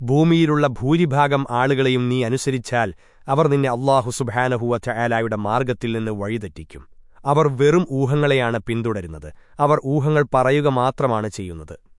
ഭൂമിയിലുള്ള ഭൂരിഭാഗം ആളുകളെയും നീ അനുസരിച്ചാൽ അവർ നിന്നെ അള്ളാഹു സുബാനഹുവ ചായാലായുടെ മാർഗത്തിൽ നിന്ന് വഴിതെറ്റിക്കും. അവർ വെറും ഊഹങ്ങളെയാണ് പിന്തുടരുന്നത്. അവർ ഊഹങ്ങൾ പറയുക മാത്രമാണ് ചെയ്യുന്നത്.